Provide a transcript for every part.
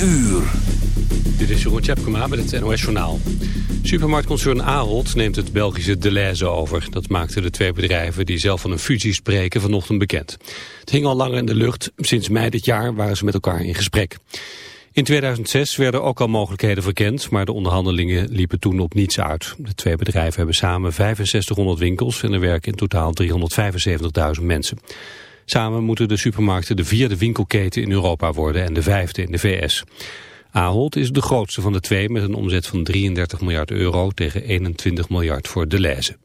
uur. Dit is Jeroen Tjepkema met het NOS Journaal. Supermarktconcern Ahold neemt het Belgische Deleuze over. Dat maakten de twee bedrijven die zelf van een fusie spreken vanochtend bekend. Het hing al langer in de lucht. Sinds mei dit jaar waren ze met elkaar in gesprek. In 2006 werden ook al mogelijkheden verkend, maar de onderhandelingen liepen toen op niets uit. De twee bedrijven hebben samen 6500 winkels en er werken in totaal 375.000 mensen. Samen moeten de supermarkten de vierde winkelketen in Europa worden en de vijfde in de VS. Ahold is de grootste van de twee met een omzet van 33 miljard euro tegen 21 miljard voor Deleuze.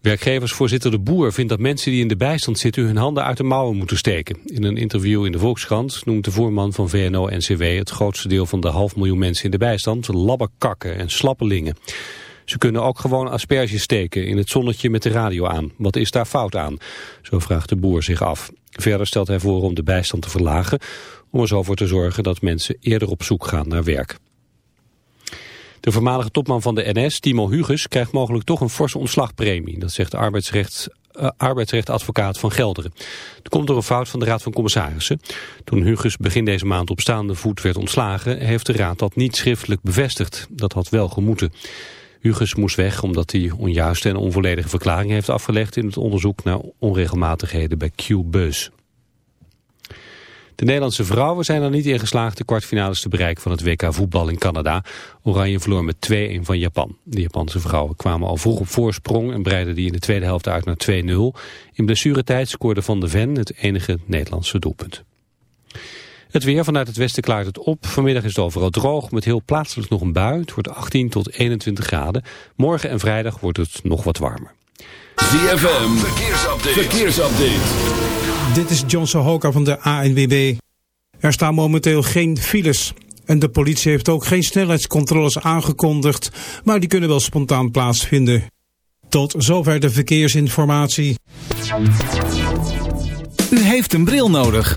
Werkgeversvoorzitter De Boer vindt dat mensen die in de bijstand zitten hun handen uit de mouwen moeten steken. In een interview in de Volkskrant noemt de voorman van VNO-NCW het grootste deel van de half miljoen mensen in de bijstand labberkakken en slappelingen. Ze kunnen ook gewoon asperges steken in het zonnetje met de radio aan. Wat is daar fout aan? Zo vraagt de boer zich af. Verder stelt hij voor om de bijstand te verlagen... om er zo voor te zorgen dat mensen eerder op zoek gaan naar werk. De voormalige topman van de NS, Timo Huges, krijgt mogelijk toch een forse ontslagpremie. Dat zegt de arbeidsrecht, uh, arbeidsrechtadvocaat van Gelderen. Het komt door een fout van de Raad van Commissarissen. Toen Huges begin deze maand op staande voet werd ontslagen, heeft de Raad dat niet schriftelijk bevestigd. Dat had wel gemoeten. Huges moest weg omdat hij onjuiste en onvolledige verklaringen heeft afgelegd in het onderzoek naar onregelmatigheden bij Q-Bus. De Nederlandse vrouwen zijn er niet in geslaagd de kwartfinales te bereiken van het WK voetbal in Canada. Oranje verloor met 2-1 van Japan. De Japanse vrouwen kwamen al vroeg op voorsprong en breidden die in de tweede helft uit naar 2-0. In blessuretijd scoorde Van de Ven het enige Nederlandse doelpunt. Het weer vanuit het westen klaart het op. Vanmiddag is het overal droog met heel plaatselijk nog een bui. Het wordt 18 tot 21 graden. Morgen en vrijdag wordt het nog wat warmer. ZFM, verkeersupdate. verkeersupdate. Dit is John Sohoka van de ANWB. Er staan momenteel geen files. En de politie heeft ook geen snelheidscontroles aangekondigd. Maar die kunnen wel spontaan plaatsvinden. Tot zover de verkeersinformatie. U heeft een bril nodig.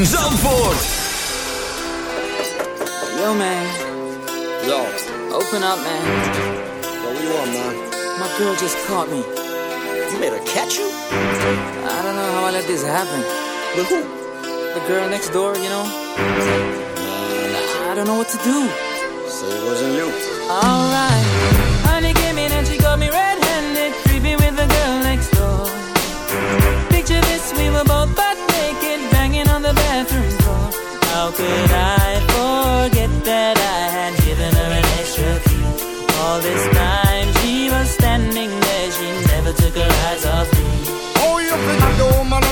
ZFM Zandvoort. Yo, man. Yo. Open up, man. Yo, what you want, man? My girl just caught me. You made her catch you? I don't know how I let this happen. With who? The girl next door, you know? I don't know what to do. Say it wasn't you. Alright.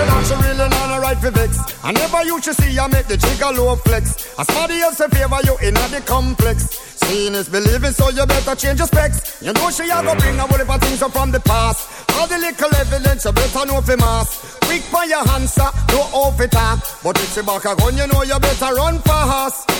say that she really not a right for vex. I never used to see I make the jigger low flex. As somebody else in favor you in the complex. Seeing is believing, so you better change your specs. You know she a go bring a whole heap of things up from the past. All the little evidence you better know for mass. Quick for your answer, no off it. But if she back a gun, you know you better run fast.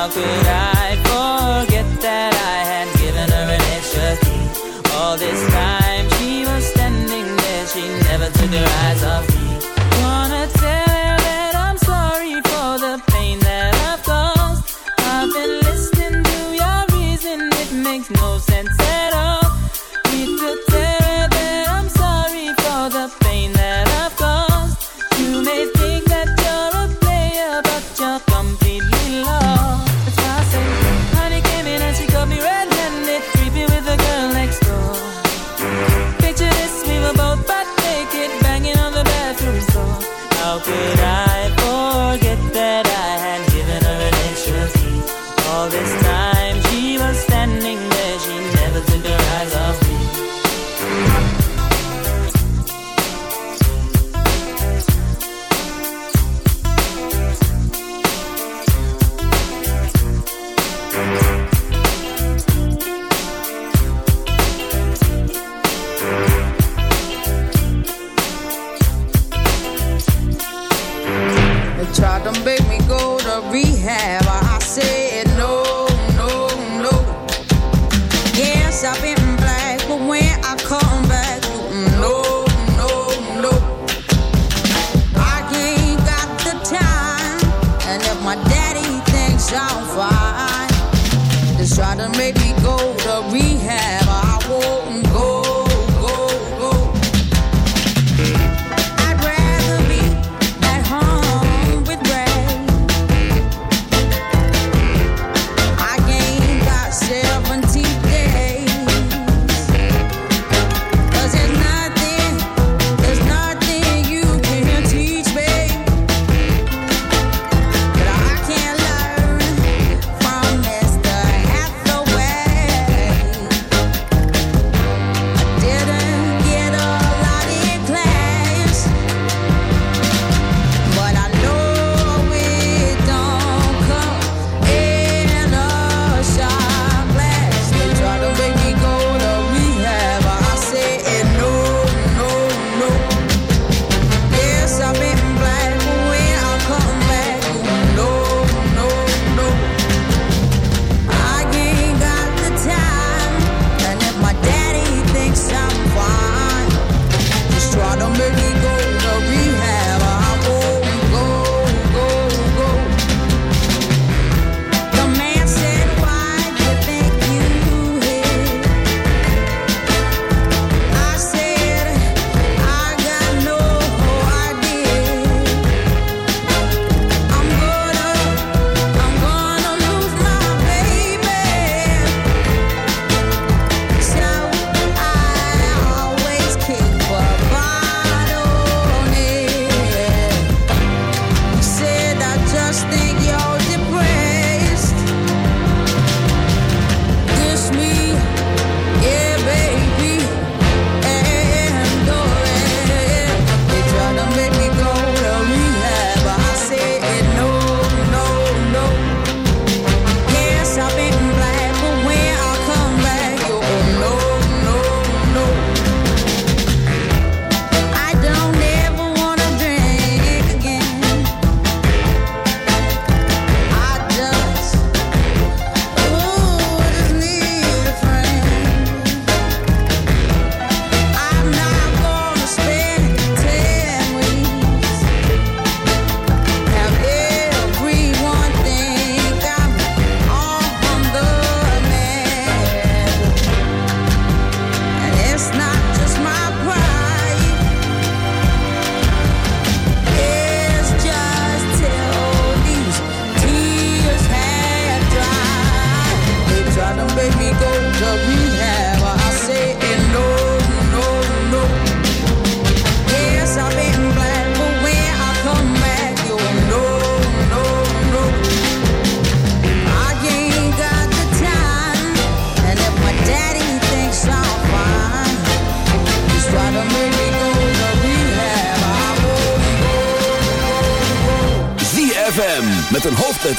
How could I to make me go to rehab. I said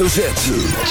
hoofdletter Z.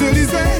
de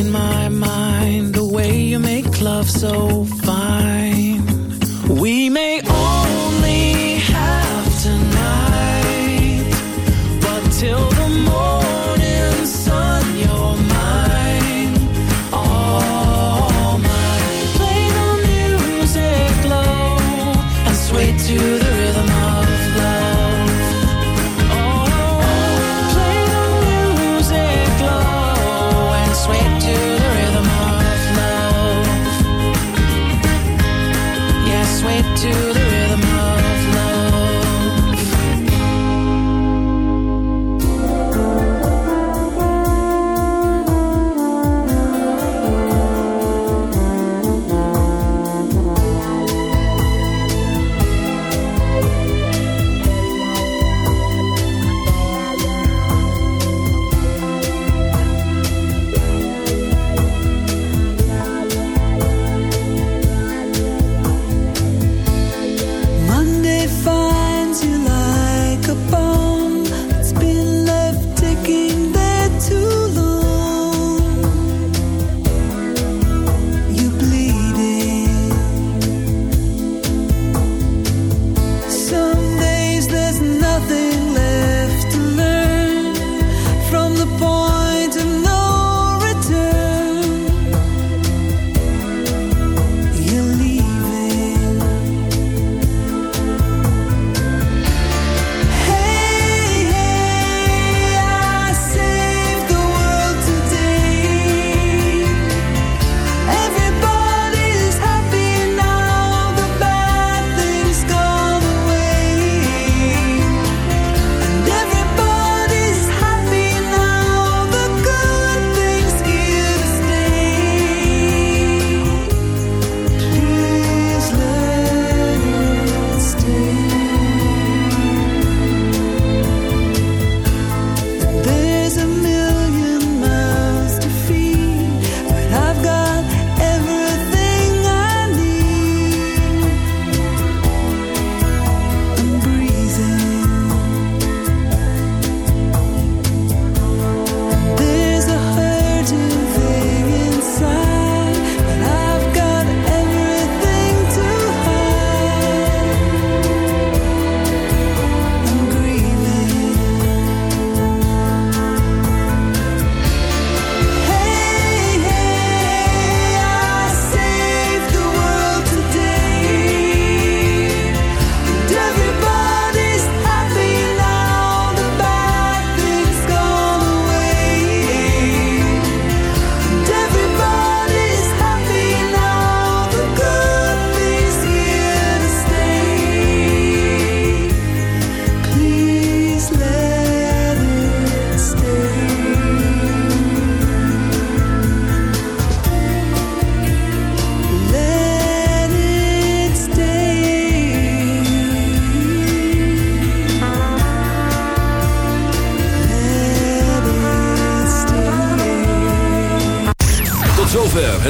in my mind the way you make love so